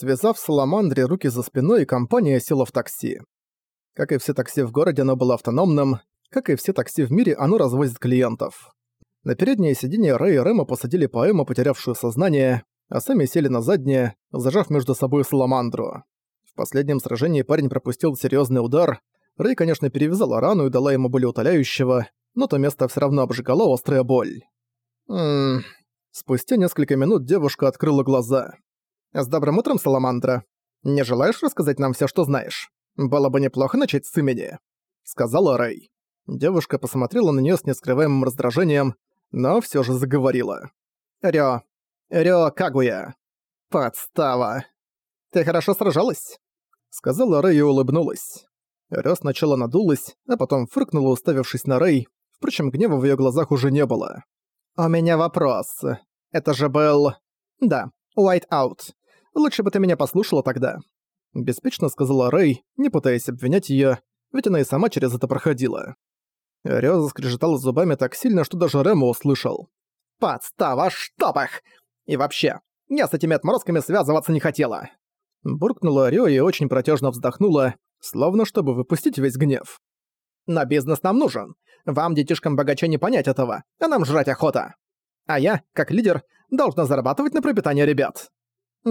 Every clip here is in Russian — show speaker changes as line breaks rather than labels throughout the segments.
Связав Саламандре руки за спиной, компания села в такси. Как и все такси в городе, оно было автономным. Как и все такси в мире, оно развозит клиентов. На переднее сиденье Рэй и Рэма посадили поэму, потерявшую сознание, а сами сели на заднее, зажав между собой Саламандру. В последнем сражении парень пропустил серьезный удар. Рэй, конечно, перевязала рану и дала ему болеутоляющего, но то место все равно обжигала острая боль. Ммм... Спустя несколько минут девушка открыла глаза. «С добрым утром, Саламандра. Не желаешь рассказать нам все, что знаешь? Было бы неплохо начать с имени», — сказала Рэй. Девушка посмотрела на нее с нескрываемым раздражением, но все же заговорила. «Рё... Рё Кагуя. Подстава. Ты хорошо сражалась?» Сказала Рэй и улыбнулась. Рё сначала надулась, а потом фыркнула, уставившись на Рэй. Впрочем, гнева в её глазах уже не было. «У меня вопрос. Это же был...» «Да, White Out. Лучше бы ты меня послушала тогда», — беспечно сказала Рэй, не пытаясь обвинять её, ведь она и сама через это проходила. Рё заскрежетал зубами так сильно, что даже Рэму услышал. «Подстава, чтоб их! И вообще, я с этими отморозками связываться не хотела!» Буркнула Рё и очень протяжно вздохнула, словно чтобы выпустить весь гнев. «Но бизнес нам нужен. Вам, детишкам богача, не понять этого, а нам жрать охота. А я, как лидер, должна зарабатывать на пропитание ребят.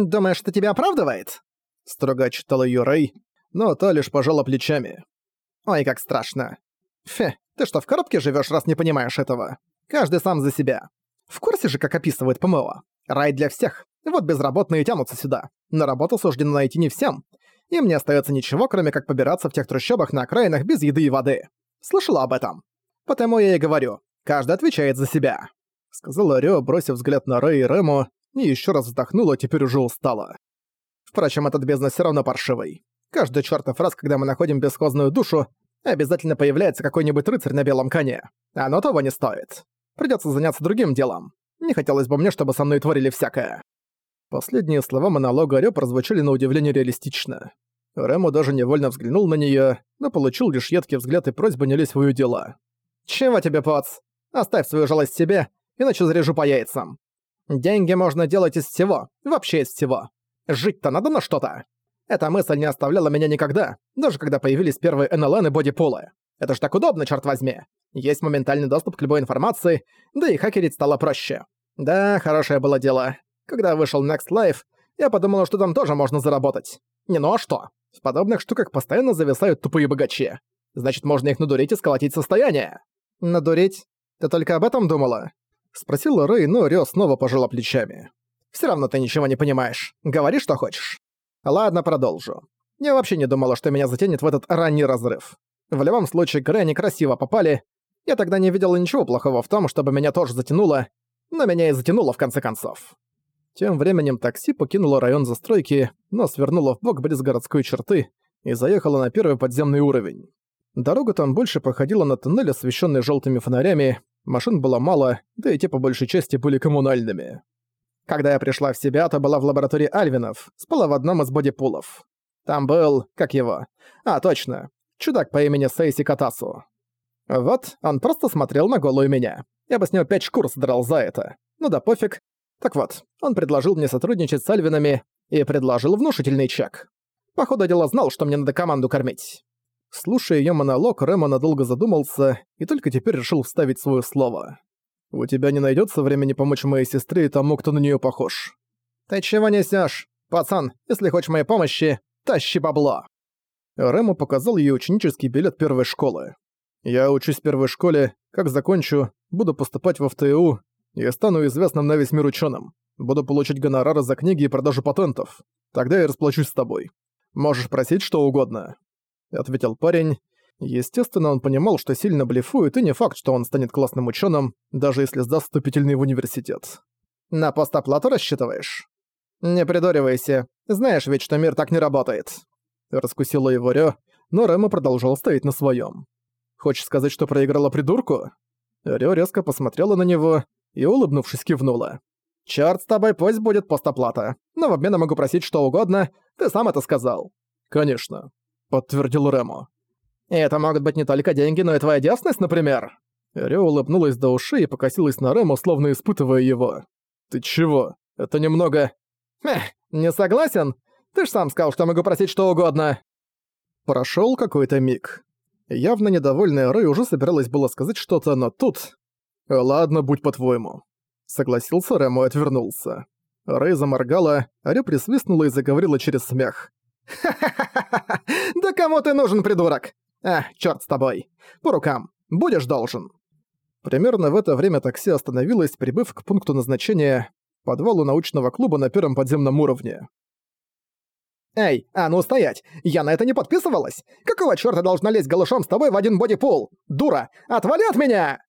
Думаешь, это тебя оправдывает?» Строго отчитала её Рэй, но та лишь пожала плечами. «Ой, как страшно. Фе, ты что, в коробке живёшь, раз не понимаешь этого? Каждый сам за себя. В курсе же, как описывает ПМО? Рай для всех. Вот безработные тянутся сюда. На работу суждено найти не всем. Им не остаётся ничего, кроме как побираться в тех трущобах на окраинах без еды и воды. Слышала об этом? Потому я и говорю, каждый отвечает за себя», — сказала Рё, бросив взгляд на Рэй и Рэму, и ещё раз вздохнула, теперь уже устала. Впрочем, этот бизнес всё равно паршивый. Каждый чёртов раз, когда мы находим бесхозную душу, обязательно появляется какой-нибудь рыцарь на белом коне. Оно того не стоит. Придётся заняться другим делом. Не хотелось бы мне, чтобы со мной творили всякое. Последние слова монолога Рё прозвучали на удивление реалистично. Рэму даже невольно взглянул на неё, но получил лишь едкий взгляд и просьбу не лезть в её дела. «Чего тебе, поц? Оставь свою жалость себе, иначе заряжу по яйцам. Деньги можно делать из всего, вообще из всего. Жить-то надо на что-то. Эта мысль не оставляла меня никогда, даже когда появились первые НЛН и бодипулы. Это ж так удобно, черт возьми. Есть моментальный доступ к любой информации, да и хакерить стало проще. Да, хорошее было дело. Когда вышел Next Life, я подумала, что там тоже можно заработать. Не ну а что? В подобных штуках постоянно зависают тупые богачи. Значит, можно их надурить и сколотить состояние. «Надурить? Ты только об этом думала?» Спросила Рэй, но Рё снова пожала плечами. «Всё равно ты ничего не понимаешь. Говори, что хочешь». «Ладно, продолжу. Я вообще не думала, что меня затянет в этот ранний разрыв. В любом случае, Грэнни красиво попали. Я тогда не видела ничего плохого в том, чтобы меня тоже затянуло, но меня и затянуло в конце концов». Тем временем такси покинуло район застройки, но свернуло в бок близ городской черты и заехало на первый подземный уровень. Дорога там больше походила на туннель, освещенный желтыми фонарями, машин было мало, да и те по большей части были коммунальными. Когда я пришла в себя, то была в лаборатории Альвинов, спала в одном из бодипулов. Там был... как его? А, точно. Чудак по имени Сейси Катасу. Вот, он просто смотрел на голую меня. Я бы с него пять шкур содрал за это. Ну да пофиг. Так вот, он предложил мне сотрудничать с Альвинами и предложил внушительный чек. Походу дело знал, что мне надо команду кормить. Слушая её монолог, Рэма надолго задумался и только теперь решил вставить своё слово. «У тебя не найдётся времени помочь моей сестре и тому, кто на неё похож?» «Ты чего несёшь? Пацан, если хочешь моей помощи, тащи бабло!» Рэму показал ей ученический билет первой школы. «Я учусь в первой школе, как закончу, буду поступать в ФТУ и стану известным на весь мир ученым. Буду получать гонорары за книги и продажу патентов. Тогда я расплачусь с тобой. Можешь просить что угодно». — ответил парень. Естественно, он понимал, что сильно блефует, и не факт, что он станет классным ученым, даже если сдаст вступительный в университет. «На постоплату рассчитываешь?» «Не придуривайся. Знаешь ведь, что мир так не работает». Раскусила его Рё, но Рэма продолжал стоять на своем. «Хочешь сказать, что проиграла придурку?» Рё резко посмотрела на него и, улыбнувшись, кивнула. «Чёрт с тобой, пусть будет постоплата. Но в обмен я могу просить что угодно, ты сам это сказал». «Конечно. — подтвердил Рэму. «Это могут быть не только деньги, но и твоя девственность, например?» Рё улыбнулась до ушей и покосилась на Рэму, словно испытывая его. «Ты чего? Это немного...» «Эх, не согласен?
Ты ж сам сказал, что могу просить что угодно!»
Прошёл какой-то миг. Явно недовольная Рэй уже собиралась было сказать что-то, но тут... «Ладно, будь по-твоему». Согласился Рэм и отвернулся. Рэй заморгала, Аря присвистнула и заговорила через смех.
«Ха-ха-ха! Да кому ты нужен, придурок? А, чёрт с тобой. По рукам. Будешь должен».
Примерно в это время такси остановилось, прибыв к пункту назначения подвалу научного клуба на первом подземном уровне.
«Эй, а ну стоять! Я на это не подписывалась! Какого чёрта должна лезть голышом с тобой в один бодипул? Дура! Отвали от меня!»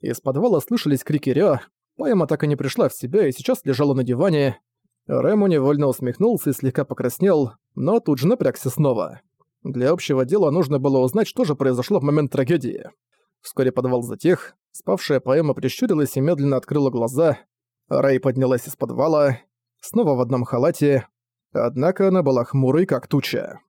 Из подвала слышались крики Рё. Поэма так и не пришла в себя и сейчас лежала на диване. Рэму невольно усмехнулся и слегка покраснел, но тут же напрягся снова. Для общего дела нужно было узнать, что же произошло в момент трагедии. Вскоре подвал затих, спавшая поэма прищурилась и медленно открыла глаза. Рэй поднялась из подвала, снова в одном халате, однако она была хмурой, как туча.